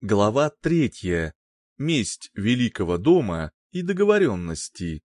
Глава третья. Месть Великого дома и договоренности.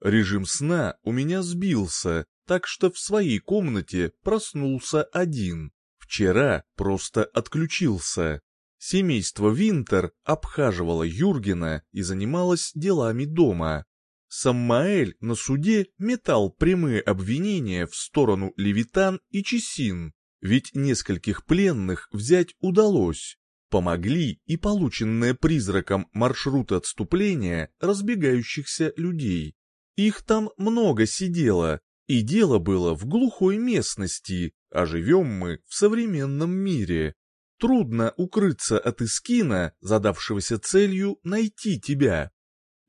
Режим сна у меня сбился, так что в своей комнате проснулся один. Вчера просто отключился. Семейство Винтер обхаживало Юргена и занималось делами дома. Саммаэль на суде метал прямые обвинения в сторону Левитан и Чесин, ведь нескольких пленных взять удалось. Помогли и полученные призраком маршруты отступления разбегающихся людей. Их там много сидело, и дело было в глухой местности, а живем мы в современном мире. Трудно укрыться от Искина, задавшегося целью найти тебя.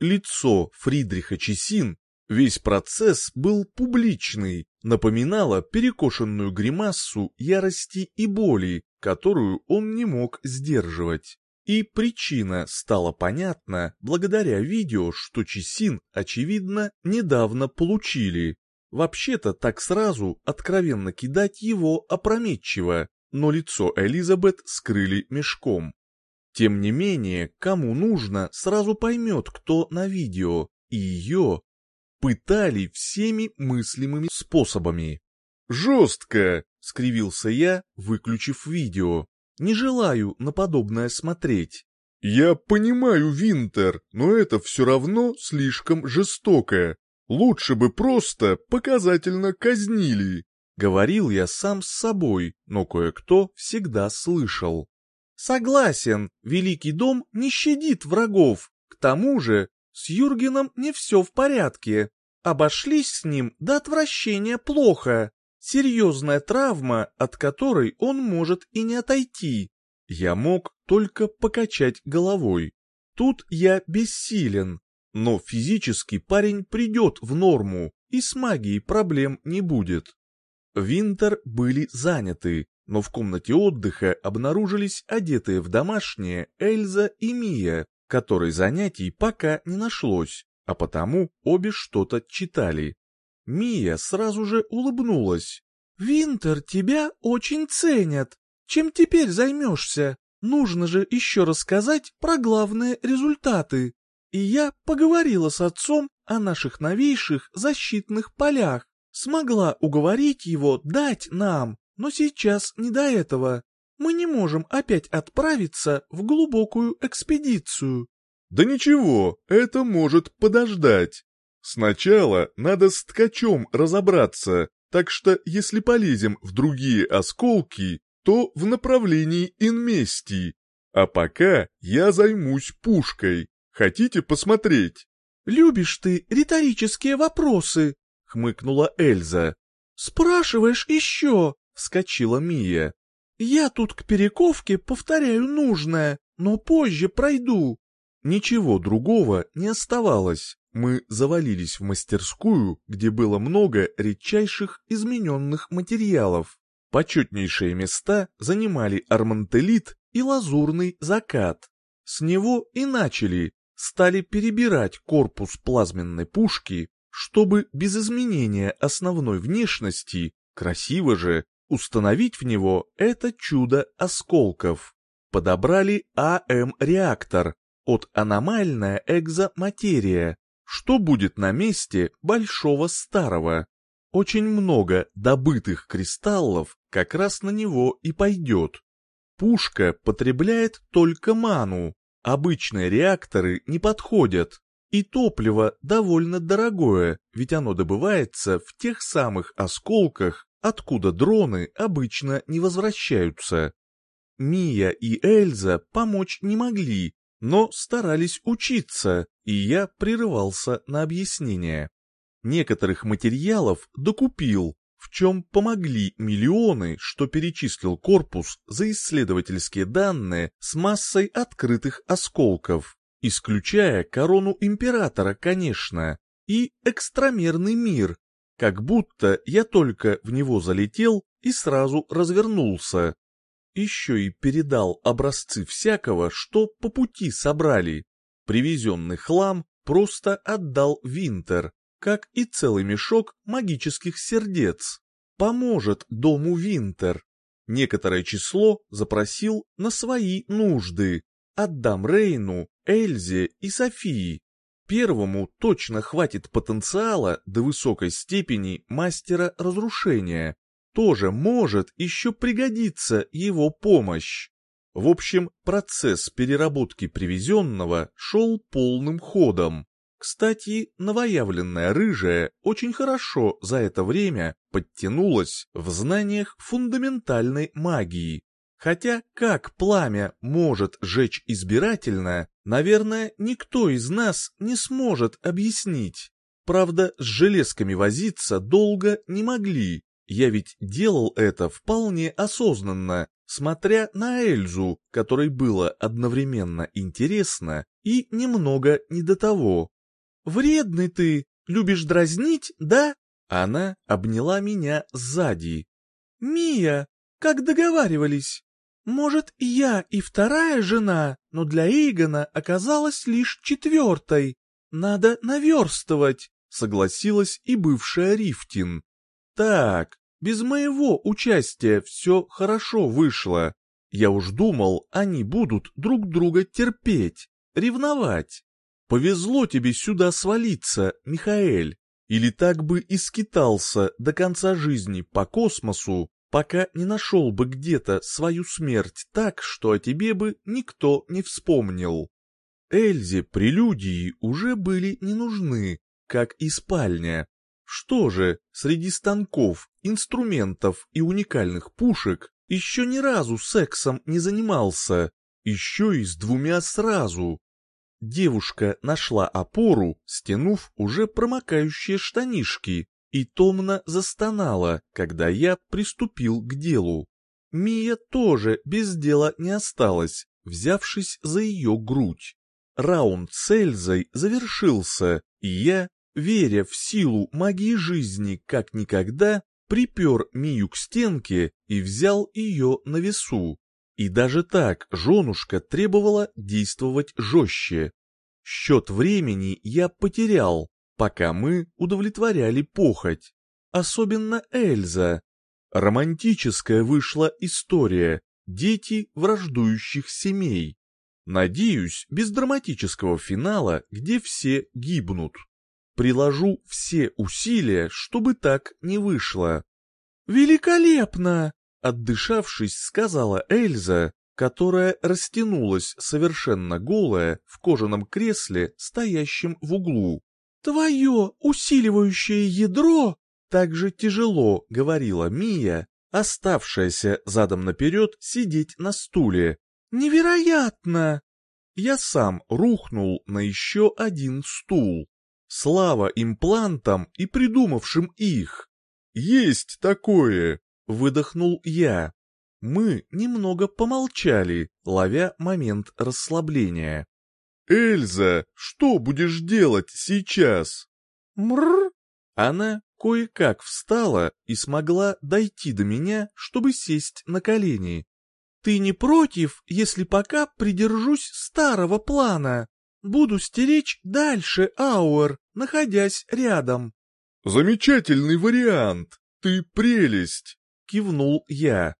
Лицо Фридриха Чесин Весь процесс был публичный, напоминало перекошенную гримассу ярости и боли, которую он не мог сдерживать. И причина стала понятна благодаря видео, что Чесин, очевидно, недавно получили. Вообще-то так сразу откровенно кидать его опрометчиво, но лицо Элизабет скрыли мешком. Тем не менее, кому нужно, сразу поймет, кто на видео, и ее пытали всеми мыслимыми способами. «Жестко!» — скривился я, выключив видео. «Не желаю на подобное смотреть». «Я понимаю, Винтер, но это все равно слишком жестоко. Лучше бы просто показательно казнили», — говорил я сам с собой, но кое-кто всегда слышал. «Согласен, Великий дом не щадит врагов. К тому же с Юргеном не все в порядке. Обошлись с ним до отвращения плохо. Серьезная травма, от которой он может и не отойти. Я мог только покачать головой. Тут я бессилен, но физически парень придет в норму, и с магией проблем не будет. Винтер были заняты, но в комнате отдыха обнаружились одетые в домашнее Эльза и Мия, которой занятий пока не нашлось а потому обе что-то читали. Мия сразу же улыбнулась. «Винтер, тебя очень ценят. Чем теперь займешься? Нужно же еще рассказать про главные результаты. И я поговорила с отцом о наших новейших защитных полях. Смогла уговорить его дать нам, но сейчас не до этого. Мы не можем опять отправиться в глубокую экспедицию. Да ничего, это может подождать. Сначала надо с ткачом разобраться, так что если полезем в другие осколки, то в направлении инместии. А пока я займусь пушкой. Хотите посмотреть? «Любишь ты риторические вопросы», — хмыкнула Эльза. «Спрашиваешь еще», — вскочила Мия. «Я тут к перековке повторяю нужное, но позже пройду. Ничего другого не оставалось. Мы завалились в мастерскую, где было много редчайших измененных материалов. Почетнейшие места занимали армантелит и лазурный закат. С него и начали, стали перебирать корпус плазменной пушки, чтобы без изменения основной внешности, красиво же, установить в него это чудо осколков. Подобрали АМ-реактор, от аномальная экзоматерия, что будет на месте большого старого. Очень много добытых кристаллов как раз на него и пойдет. Пушка потребляет только ману, обычные реакторы не подходят, и топливо довольно дорогое, ведь оно добывается в тех самых осколках, откуда дроны обычно не возвращаются. Мия и Эльза помочь не могли, но старались учиться, и я прерывался на объяснение. Некоторых материалов докупил, в чем помогли миллионы, что перечислил корпус за исследовательские данные с массой открытых осколков, исключая корону императора, конечно, и экстрамерный мир, как будто я только в него залетел и сразу развернулся, еще и передал образцы всякого, что по пути собрали. Привезенный хлам просто отдал Винтер, как и целый мешок магических сердец. Поможет дому Винтер. Некоторое число запросил на свои нужды. Отдам Рейну, Эльзе и Софии. Первому точно хватит потенциала до высокой степени мастера разрушения. Тоже может еще пригодиться его помощь. В общем, процесс переработки привезенного шел полным ходом. Кстати, новоявленная рыжая очень хорошо за это время подтянулась в знаниях фундаментальной магии. Хотя как пламя может жечь избирательно, наверное, никто из нас не сможет объяснить. Правда, с железками возиться долго не могли. Я ведь делал это вполне осознанно, смотря на Эльзу, которой было одновременно интересно и немного не до того. «Вредный ты, любишь дразнить, да?» Она обняла меня сзади. «Мия, как договаривались? Может, я и вторая жена, но для Игона оказалась лишь четвертой. Надо наверстывать», — согласилась и бывшая Рифтин. «Так, без моего участия все хорошо вышло. Я уж думал, они будут друг друга терпеть, ревновать. Повезло тебе сюда свалиться, Михаэль, или так бы и скитался до конца жизни по космосу, пока не нашел бы где-то свою смерть так, что о тебе бы никто не вспомнил. Эльзе прелюдии уже были не нужны, как и спальня. Что же, среди станков, инструментов и уникальных пушек еще ни разу сексом не занимался, еще и с двумя сразу. Девушка нашла опору, стянув уже промокающие штанишки, и томно застонала, когда я приступил к делу. Мия тоже без дела не осталась, взявшись за ее грудь. Раунд с Эльзой завершился, и я, веря в силу магии жизни как никогда, припер Мию к стенке и взял ее на весу. И даже так женушка требовала действовать жестче. Счет времени я потерял, пока мы удовлетворяли похоть. Особенно Эльза. Романтическая вышла история «Дети враждующих семей». Надеюсь, без драматического финала, где все гибнут. Приложу все усилия, чтобы так не вышло. «Великолепно!» Отдышавшись, сказала Эльза, которая растянулась совершенно голая в кожаном кресле, стоящем в углу. «Твое усиливающее ядро!» Так же тяжело говорила Мия, оставшаяся задом наперед сидеть на стуле. «Невероятно!» Я сам рухнул на еще один стул. Слава имплантам и придумавшим их. «Есть такое!» Выдохнул я. Мы немного помолчали, ловя момент расслабления. «Эльза, что будешь делать сейчас?» «Мрррр!» Она кое-как встала и смогла дойти до меня, чтобы сесть на колени. «Ты не против, если пока придержусь старого плана? Буду стеречь дальше Ауэр, находясь рядом». «Замечательный вариант! Ты прелесть!» — кивнул я.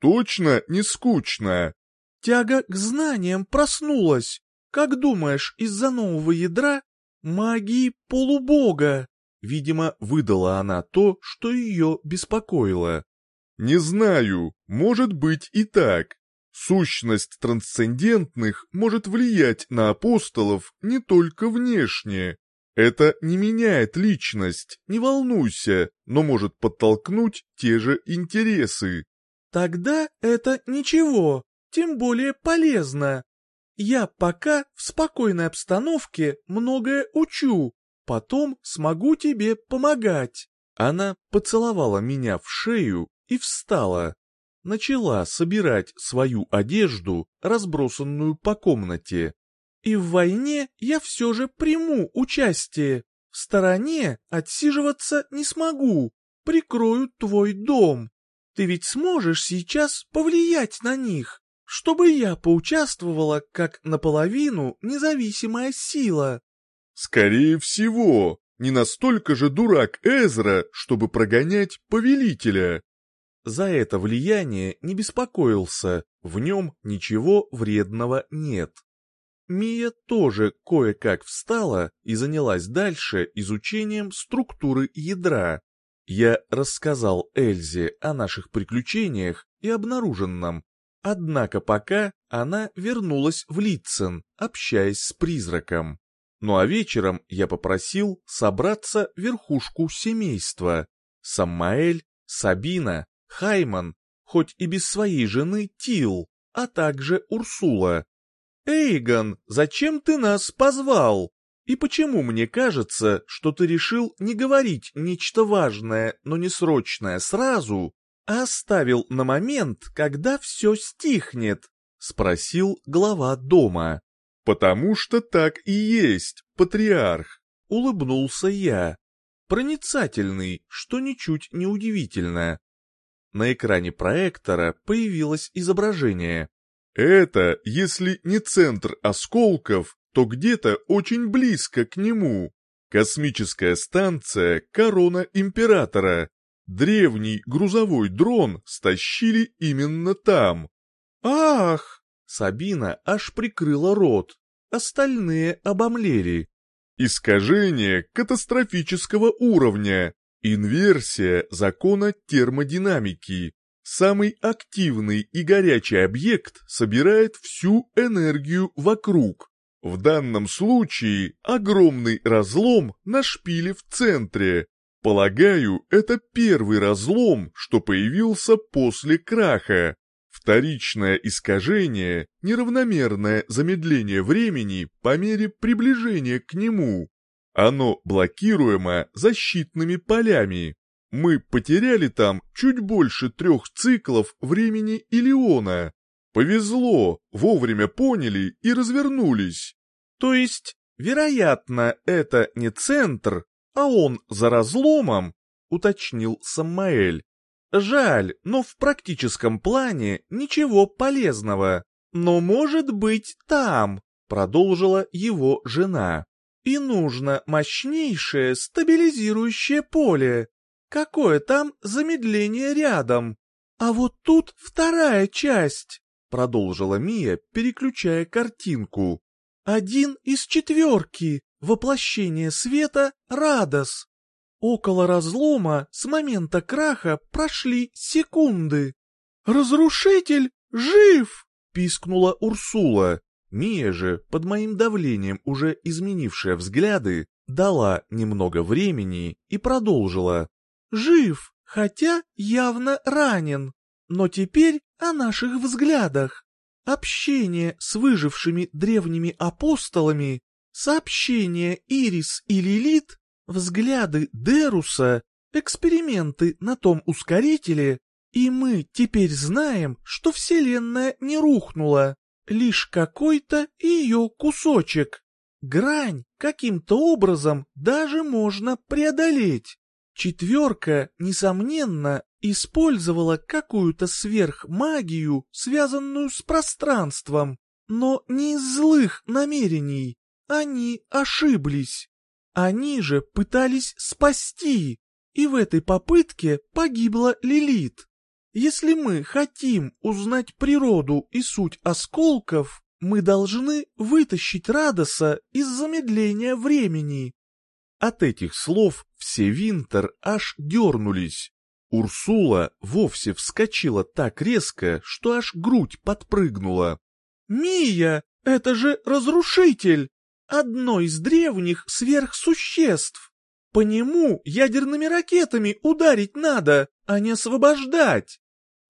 «Точно не скучно?» «Тяга к знаниям проснулась. Как думаешь, из-за нового ядра магии полубога?» Видимо, выдала она то, что ее беспокоило. «Не знаю, может быть и так. Сущность трансцендентных может влиять на апостолов не только внешне. Это не меняет личность, не волнуйся, но может подтолкнуть те же интересы. Тогда это ничего, тем более полезно. Я пока в спокойной обстановке многое учу, потом смогу тебе помогать. Она поцеловала меня в шею и встала. Начала собирать свою одежду, разбросанную по комнате. И в войне я все же приму участие. В стороне отсиживаться не смогу. Прикрою твой дом. Ты ведь сможешь сейчас повлиять на них, чтобы я поучаствовала как наполовину независимая сила. Скорее всего, не настолько же дурак Эзра, чтобы прогонять повелителя. за это влияние не беспокоился, в нем ничего вредного нет. Мия тоже кое-как встала и занялась дальше изучением структуры ядра. Я рассказал Эльзе о наших приключениях и обнаруженном, однако пока она вернулась в Литцен, общаясь с призраком. Ну а вечером я попросил собраться верхушку семейства. Саммаэль, Сабина, Хайман, хоть и без своей жены Тил, а также Урсула. «Эйгон, зачем ты нас позвал? И почему мне кажется, что ты решил не говорить нечто важное, но не срочное сразу, оставил на момент, когда все стихнет?» — спросил глава дома. «Потому что так и есть, патриарх», — улыбнулся я. Проницательный, что ничуть не удивительно. На экране проектора появилось изображение. Это, если не центр осколков, то где-то очень близко к нему. Космическая станция «Корона Императора». Древний грузовой дрон стащили именно там. «Ах!» Сабина аж прикрыла рот. Остальные обомлели. Искажение катастрофического уровня. Инверсия закона термодинамики. Самый активный и горячий объект собирает всю энергию вокруг. В данном случае огромный разлом на шпиле в центре. Полагаю, это первый разлом, что появился после краха. Вторичное искажение – неравномерное замедление времени по мере приближения к нему. Оно блокируемо защитными полями. Мы потеряли там чуть больше трех циклов времени Илиона. Повезло, вовремя поняли и развернулись. То есть, вероятно, это не центр, а он за разломом, уточнил Самаэль. Жаль, но в практическом плане ничего полезного. Но может быть там, продолжила его жена и нужно мощнейшее стабилизирующее поле. Какое там замедление рядом? А вот тут вторая часть, продолжила Мия, переключая картинку. Один из четверки, воплощение света Радос. Около разлома с момента краха прошли секунды. «Разрушитель жив!» — пискнула Урсула. Мия же, под моим давлением уже изменившая взгляды, дала немного времени и продолжила. «Жив, хотя явно ранен. Но теперь о наших взглядах. Общение с выжившими древними апостолами, сообщение Ирис и Лилит, взгляды Деруса, эксперименты на том ускорителе, и мы теперь знаем, что Вселенная не рухнула лишь какой-то ее кусочек. Грань каким-то образом даже можно преодолеть. Четверка, несомненно, использовала какую-то сверхмагию, связанную с пространством, но не из злых намерений. Они ошиблись. Они же пытались спасти, и в этой попытке погибла Лилит. Если мы хотим узнать природу и суть осколков, мы должны вытащить Радоса из замедления времени. От этих слов все Винтер аж дернулись. Урсула вовсе вскочила так резко, что аж грудь подпрыгнула. «Мия, это же разрушитель! Одно из древних сверхсуществ! По нему ядерными ракетами ударить надо, а не освобождать!»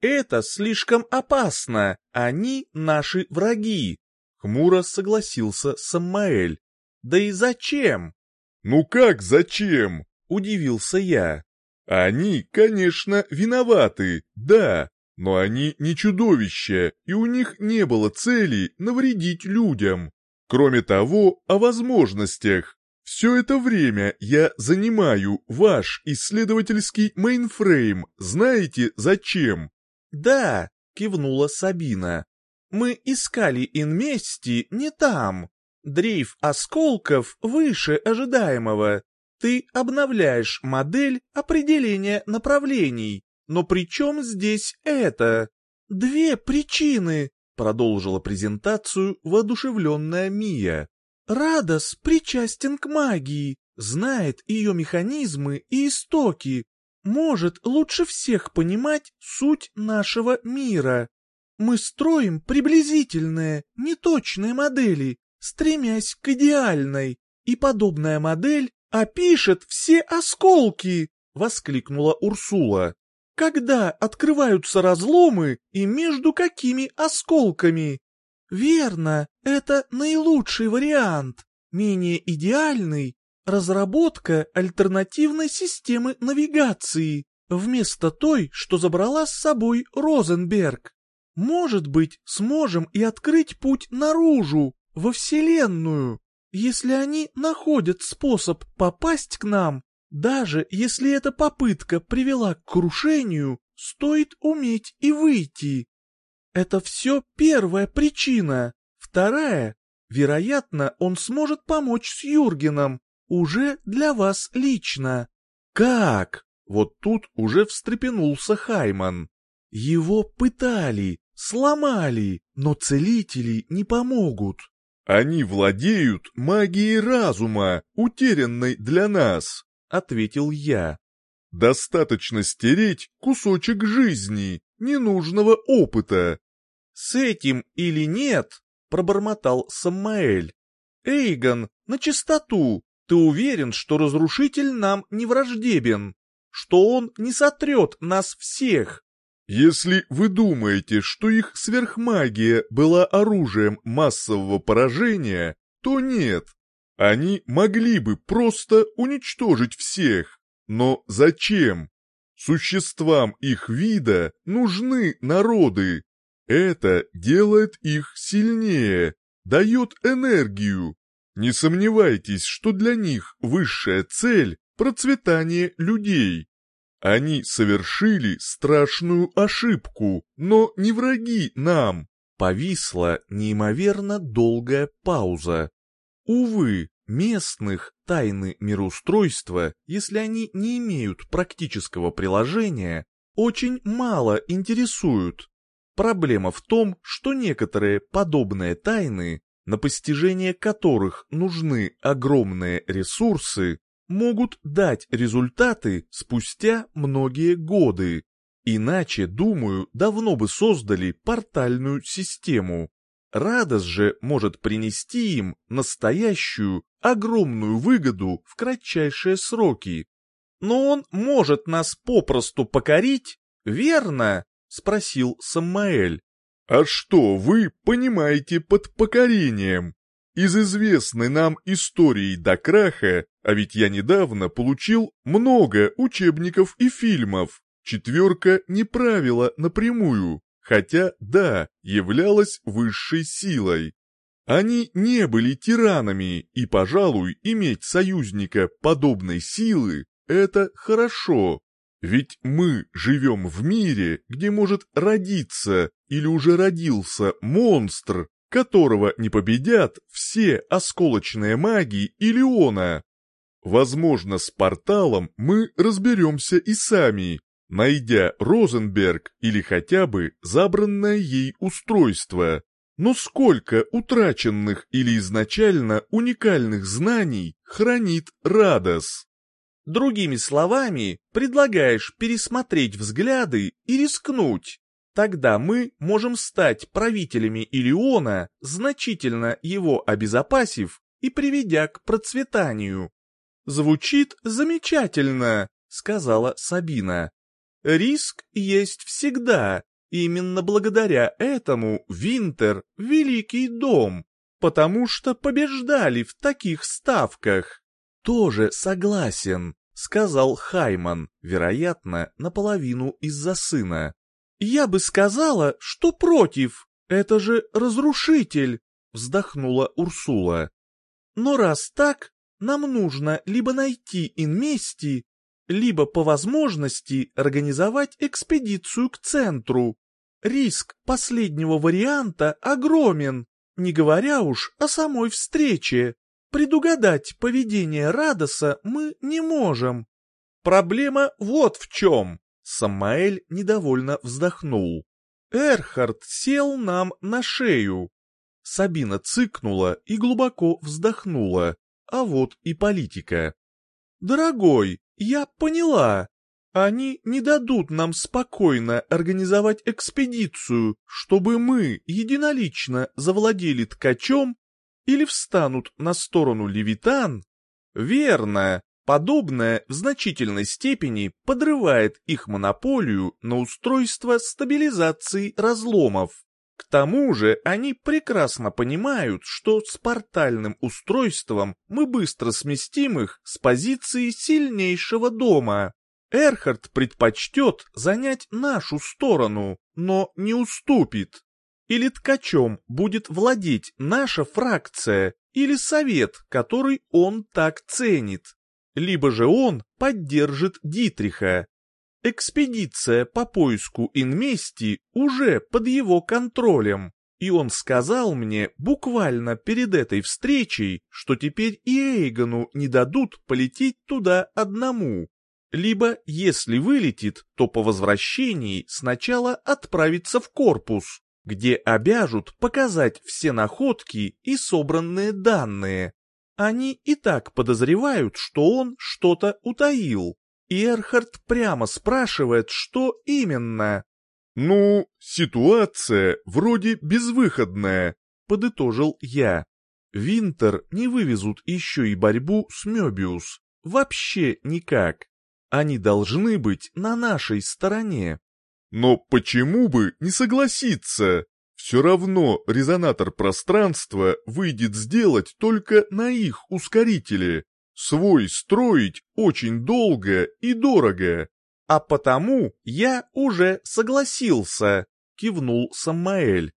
Это слишком опасно, они наши враги. Хмуро согласился Самаэль. Да и зачем? Ну как зачем? Удивился я. Они, конечно, виноваты, да, но они не чудовища, и у них не было цели навредить людям. Кроме того, о возможностях. Все это время я занимаю ваш исследовательский мейнфрейм, знаете зачем? «Да», — кивнула Сабина. «Мы искали инмести не там. Дрейф осколков выше ожидаемого. Ты обновляешь модель определения направлений, Но при чем здесь это? Две причины, продолжила презентацию воодушевленная Мия. Радос причастен к магии, знает ее механизмы и истоки, может лучше всех понимать суть нашего мира. Мы строим приблизительные, неточные модели, стремясь к идеальной, и подобная модель опишет все осколки, воскликнула Урсула. Когда открываются разломы и между какими осколками? Верно, это наилучший вариант, менее идеальный разработка альтернативной системы навигации, вместо той, что забрала с собой Розенберг. Может быть, сможем и открыть путь наружу, во Вселенную, если они находят способ попасть к нам, даже если эта попытка привела к крушению, стоит уметь и выйти. Это все первая причина. Вторая, вероятно, он сможет помочь с Юргеном, уже для вас лично. Как? Вот тут уже встрепенулся Хайман. Его пытали, сломали, но целители не помогут. Они владеют магией разума, утерянной для нас, ответил я. Достаточно стереть кусочек жизни, ненужного опыта. С этим или нет, пробормотал Самаэль. Эйгон, на чистоту, ты уверен, что разрушитель нам не враждебен? Что он не сотрет нас всех? Если вы думаете, что их сверхмагия была оружием массового поражения, то нет. Они могли бы просто уничтожить всех. Но зачем? Существам их вида нужны народы. Это делает их сильнее, дает энергию, не сомневайтесь, что для них высшая цель – процветание людей. Они совершили страшную ошибку, но не враги нам. Повисла неимоверно долгая пауза. Увы, местных тайны мироустройства, если они не имеют практического приложения, очень мало интересуют. Проблема в том, что некоторые подобные тайны на постижение которых нужны огромные ресурсы, могут дать результаты спустя многие годы. Иначе, думаю, давно бы создали портальную систему. Радос же может принести им настоящую, огромную выгоду в кратчайшие сроки. Но он может нас попросту покорить, верно? Спросил Самаэль. А что вы понимаете под покорением? Из известной нам истории до краха, а ведь я недавно получил много учебников и фильмов, четверка не правила напрямую, хотя, да, являлась высшей силой. Они не были тиранами, и, пожалуй, иметь союзника подобной силы – это хорошо. Ведь мы живем в мире, где может родиться или уже родился монстр, которого не победят все осколочные маги Илиона. Возможно, с порталом мы разберемся и сами, найдя Розенберг или хотя бы забранное ей устройство. Но сколько утраченных или изначально уникальных знаний хранит Радос? Другими словами, предлагаешь пересмотреть взгляды и рискнуть. Тогда мы можем стать правителями Илиона, значительно его обезопасив и приведя к процветанию. Звучит замечательно, сказала Сабина. Риск есть всегда. Именно благодаря этому Винтер — великий дом, потому что побеждали в таких ставках. Тоже согласен сказал Хайман, вероятно, наполовину из-за сына. «Я бы сказала, что против. Это же разрушитель!» — вздохнула Урсула. «Но раз так, нам нужно либо найти инмести, либо по возможности организовать экспедицию к центру. Риск последнего варианта огромен, не говоря уж о самой встрече. Предугадать поведение Радоса мы не можем. Проблема вот в чем. Самаэль недовольно вздохнул. Эрхард сел нам на шею. Сабина цыкнула и глубоко вздохнула. А вот и политика. «Дорогой, я поняла. Они не дадут нам спокойно организовать экспедицию, чтобы мы единолично завладели ткачом или встанут на сторону Левитан? Верно, подобное в значительной степени подрывает их монополию на устройство стабилизации разломов. К тому же они прекрасно понимают, что с портальным устройством мы быстро сместим их с позиции сильнейшего дома. Эрхард предпочтет занять нашу сторону, но не уступит. Или ткачом будет владеть наша фракция, или совет, который он так ценит. Либо же он поддержит Дитриха. Экспедиция по поиску Инмести уже под его контролем, и он сказал мне буквально перед этой встречей, что теперь и Эйгону не дадут полететь туда одному. Либо, если вылетит, то по возвращении сначала отправится в корпус, где обяжут показать все находки и собранные данные. Они и так подозревают, что он что-то утаил. И Эрхард прямо спрашивает, что именно. «Ну, ситуация вроде безвыходная», — подытожил я. Винтер не вывезут еще и борьбу с Мёбиус. Вообще никак. Они должны быть на нашей стороне. Но почему бы не согласиться? Все равно резонатор пространства выйдет сделать только на их ускорителе. Свой строить очень долго и дорого. А потому я уже согласился, кивнул Самаэль.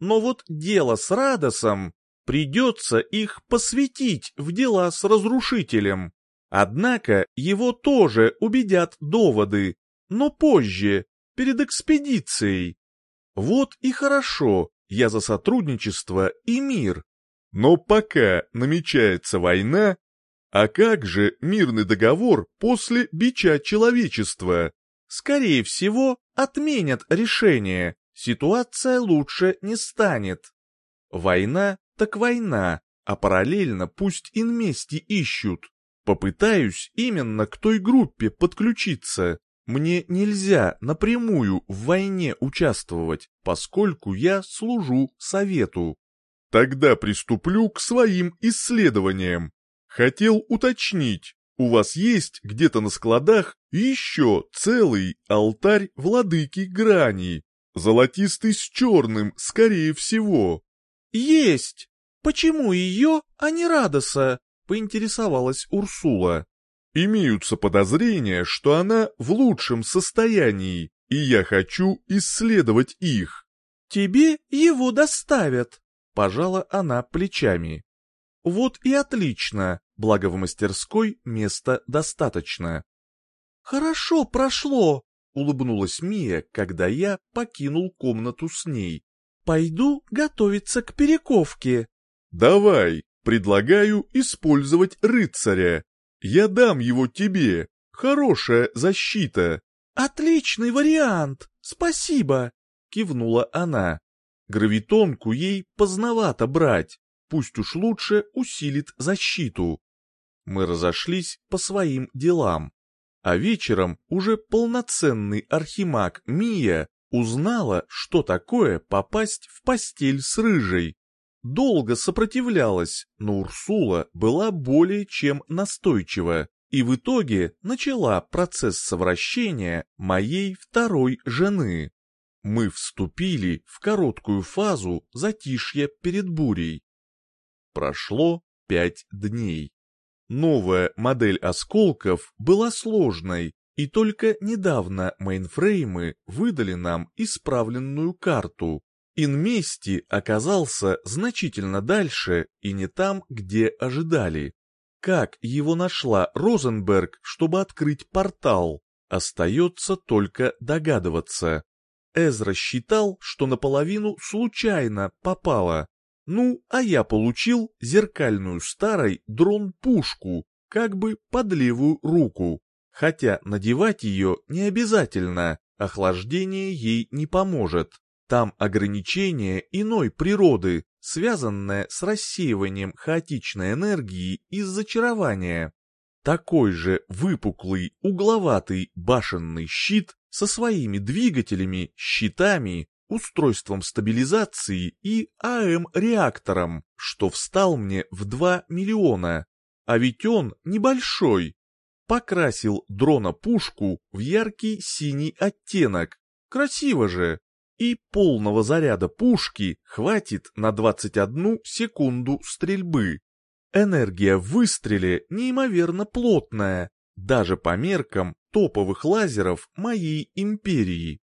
Но вот дело с Радосом, придется их посвятить в дела с разрушителем. Однако его тоже убедят доводы, но позже, перед экспедицией. Вот и хорошо, я за сотрудничество и мир. Но пока намечается война, а как же мирный договор после бича человечества? Скорее всего, отменят решение, ситуация лучше не станет. Война так война, а параллельно пусть инмести ищут. Попытаюсь именно к той группе подключиться. Мне нельзя напрямую в войне участвовать, поскольку я служу совету. Тогда приступлю к своим исследованиям. Хотел уточнить, у вас есть где-то на складах еще целый алтарь владыки грани, золотистый с черным, скорее всего. Есть! Почему ее, а не Радоса? поинтересовалась Урсула. «Имеются подозрения, что она в лучшем состоянии, и я хочу исследовать их». «Тебе его доставят», — пожала она плечами. «Вот и отлично, благо в мастерской места достаточно». «Хорошо прошло», — улыбнулась Мия, когда я покинул комнату с ней. «Пойду готовиться к перековке». «Давай», Предлагаю использовать рыцаря. Я дам его тебе. Хорошая защита. Отличный вариант. Спасибо, кивнула она. Гравитонку ей поздновато брать. Пусть уж лучше усилит защиту. Мы разошлись по своим делам. А вечером уже полноценный архимаг Мия узнала, что такое попасть в постель с рыжей долго сопротивлялась, но Урсула была более чем настойчива и в итоге начала процесс совращения моей второй жены. Мы вступили в короткую фазу затишья перед бурей. Прошло пять дней. Новая модель осколков была сложной, и только недавно мейнфреймы выдали нам исправленную карту, Инмести оказался значительно дальше и не там, где ожидали. Как его нашла Розенберг, чтобы открыть портал, остается только догадываться. Эзра считал, что наполовину случайно попала. Ну, а я получил зеркальную старой дрон-пушку, как бы под левую руку. Хотя надевать ее не обязательно, охлаждение ей не поможет. Там ограничение иной природы, связанное с рассеиванием хаотичной энергии из зачарования. Такой же выпуклый, угловатый башенный щит со своими двигателями, щитами, устройством стабилизации и АМ-реактором, что встал мне в 2 миллиона. А ведь он небольшой. Покрасил дрона-пушку в яркий синий оттенок. Красиво же. И полного заряда пушки хватит на 21 секунду стрельбы. Энергия в выстреле неимоверно плотная, даже по меркам топовых лазеров моей империи.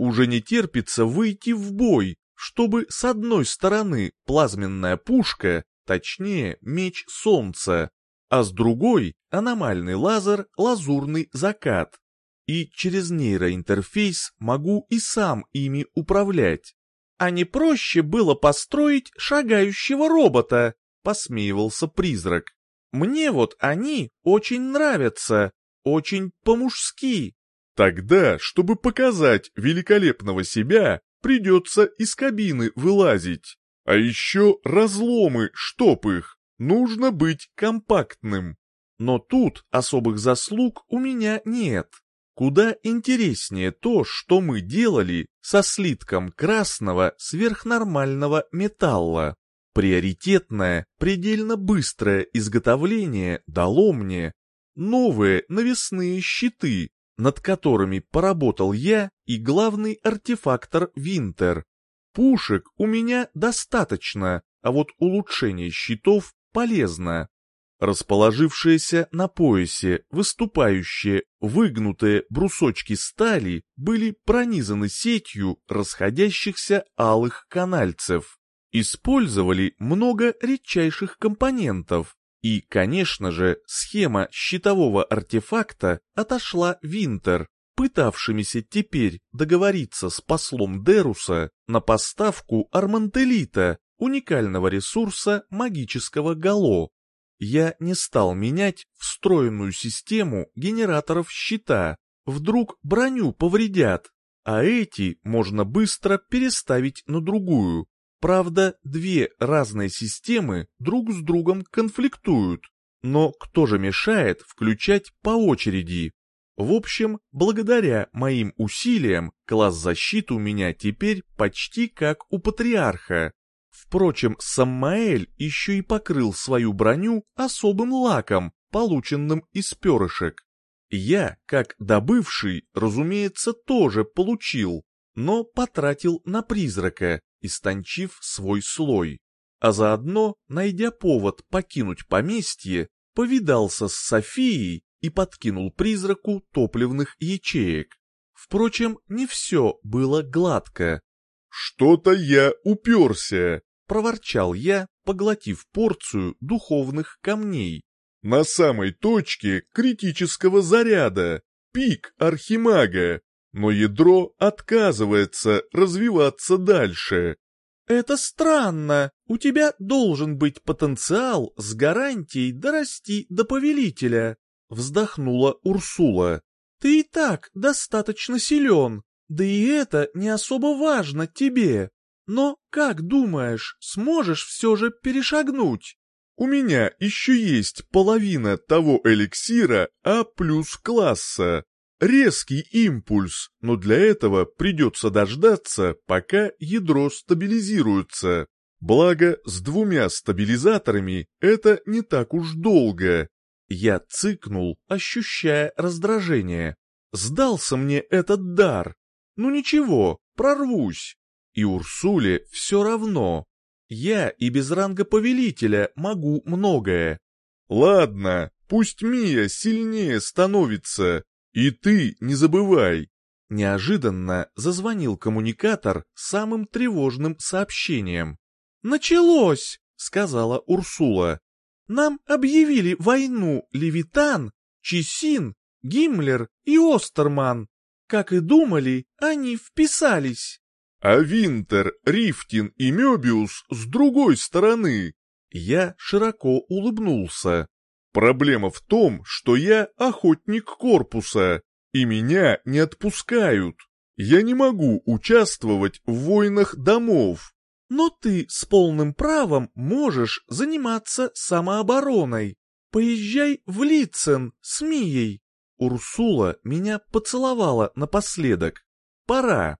Уже не терпится выйти в бой, чтобы с одной стороны плазменная пушка, точнее меч солнца, а с другой аномальный лазер лазурный закат. И через нейроинтерфейс могу и сам ими управлять. А не проще было построить шагающего робота, посмеивался призрак. Мне вот они очень нравятся, очень по-мужски. Тогда, чтобы показать великолепного себя, придется из кабины вылазить. А еще разломы, чтоб их. Нужно быть компактным. Но тут особых заслуг у меня нет. Куда интереснее то, что мы делали со слитком красного сверхнормального металла. Приоритетное, предельно быстрое изготовление дало мне новые навесные щиты, над которыми поработал я и главный артефактор Винтер. Пушек у меня достаточно, а вот улучшение щитов полезно. Расположившиеся на поясе, выступающие, выгнутые брусочки стали были пронизаны сетью расходящихся алых канальцев. Использовали много редчайших компонентов, и, конечно же, схема щитового артефакта отошла Винтер, пытавшимися теперь договориться с послом Деруса на поставку армантелита, уникального ресурса магического гало. Я не стал менять встроенную систему генераторов щита, вдруг броню повредят, а эти можно быстро переставить на другую, Правда, две разные системы друг с другом конфликтуют, но кто же мешает включать по очереди? В общем, благодаря моим усилиям, класс защиты у меня теперь почти как у патриарха. Впрочем, Саммаэль еще и покрыл свою броню особым лаком, полученным из перышек. Я, как добывший, разумеется, тоже получил, но потратил на призрака, истончив свой слой, а заодно, найдя повод покинуть поместье, повидался с Софией и подкинул призраку топливных ячеек. Впрочем, не все было гладко. «Что-то я уперся», — проворчал я, поглотив порцию духовных камней. «На самой точке критического заряда, пик архимага, но ядро отказывается развиваться дальше. «Это странно. У тебя должен быть потенциал с гарантией дорасти до повелителя», — вздохнула Урсула. «Ты и так достаточно силен, да и это не особо важно тебе. Но, как думаешь, сможешь все же перешагнуть?» «У меня еще есть половина того эликсира А плюс класса», резкий импульс, но для этого придется дождаться, пока ядро стабилизируется. Благо, с двумя стабилизаторами это не так уж долго. Я цыкнул, ощущая раздражение. Сдался мне этот дар. Ну ничего, прорвусь. И Урсуле все равно. Я и без ранга повелителя могу многое. Ладно, пусть Мия сильнее становится, «И ты не забывай!» Неожиданно зазвонил коммуникатор самым тревожным сообщением. «Началось!» — сказала Урсула. «Нам объявили войну Левитан, Чесин, Гиммлер и Остерман. Как и думали, они вписались». «А Винтер, Рифтин и Мёбиус с другой стороны!» Я широко улыбнулся. Проблема в том, что я охотник корпуса, и меня не отпускают. Я не могу участвовать в войнах домов. Но ты с полным правом можешь заниматься самообороной. Поезжай в Лицен с Мией. Урсула меня поцеловала напоследок. Пора.